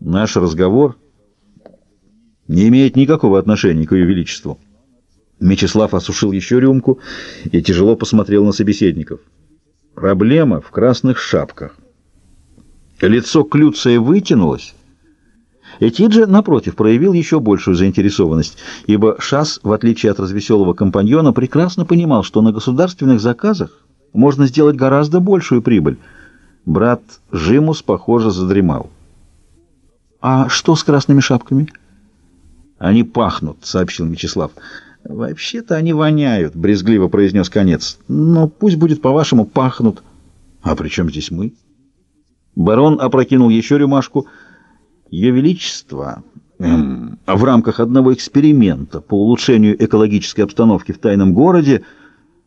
Наш разговор не имеет никакого отношения к Ее Величеству. Мечислав осушил еще рюмку и тяжело посмотрел на собеседников. Проблема в красных шапках. Лицо Клюция вытянулось. Этиджи, напротив, проявил еще большую заинтересованность, ибо Шас, в отличие от развеселого компаньона, прекрасно понимал, что на государственных заказах можно сделать гораздо большую прибыль. Брат Жимус, похоже, задремал. «А что с красными шапками?» «Они пахнут», — сообщил Мечислав. «Вообще-то они воняют», — брезгливо произнес конец. «Но пусть будет, по-вашему, пахнут». «А при чем здесь мы?» Барон опрокинул еще рюмашку. «Ее Величество...» эм, в рамках одного эксперимента по улучшению экологической обстановки в тайном городе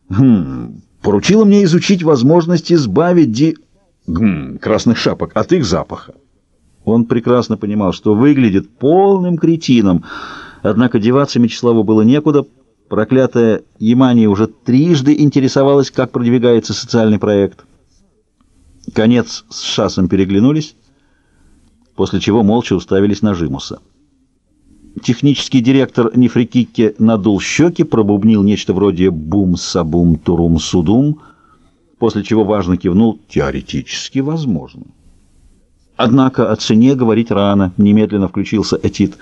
хм, поручила мне изучить возможность избавить ди... Гм, красных шапок от их запаха. Он прекрасно понимал, что выглядит полным кретином, однако деваться Мечиславу было некуда. Проклятая Ямания уже трижды интересовалась, как продвигается социальный проект. Конец с Шасом переглянулись, после чего молча уставились на Жимуса. Технический директор Нефрикикке надул щеки, пробубнил нечто вроде «бум-сабум-турум-судум», после чего важно кивнул «теоретически возможно». Однако о цене говорить рано, немедленно включился Этит.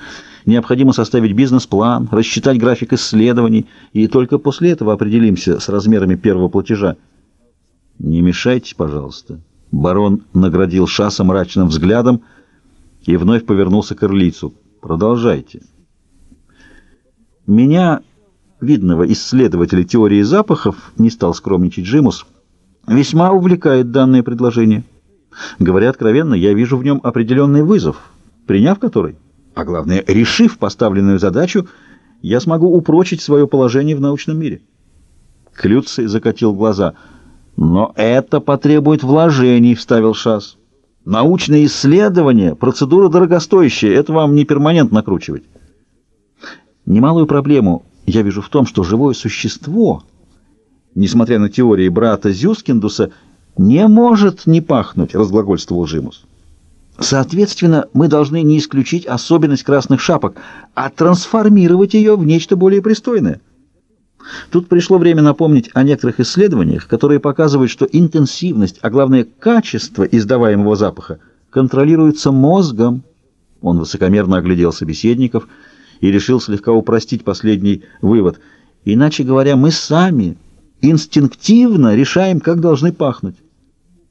Необходимо составить бизнес-план, рассчитать график исследований, и только после этого определимся с размерами первого платежа. «Не мешайте, пожалуйста». Барон наградил Шаса мрачным взглядом и вновь повернулся к Ирлицу. «Продолжайте». «Меня, видного исследователя теории запахов, не стал скромничать Джимус, весьма увлекает данное предложение». Говоря откровенно, я вижу в нем определенный вызов, приняв который, а главное, решив поставленную задачу, я смогу упрочить свое положение в научном мире. Клюций закатил глаза. «Но это потребует вложений», — вставил Шас. «Научные исследования — процедура дорогостоящая, это вам не перманент накручивать». Немалую проблему я вижу в том, что живое существо, несмотря на теории брата Зюскиндуса, «Не может не пахнуть», — разглагольствовал Жимус. «Соответственно, мы должны не исключить особенность красных шапок, а трансформировать ее в нечто более пристойное». Тут пришло время напомнить о некоторых исследованиях, которые показывают, что интенсивность, а главное качество издаваемого запаха контролируется мозгом. Он высокомерно оглядел собеседников и решил слегка упростить последний вывод. Иначе говоря, мы сами инстинктивно решаем, как должны пахнуть.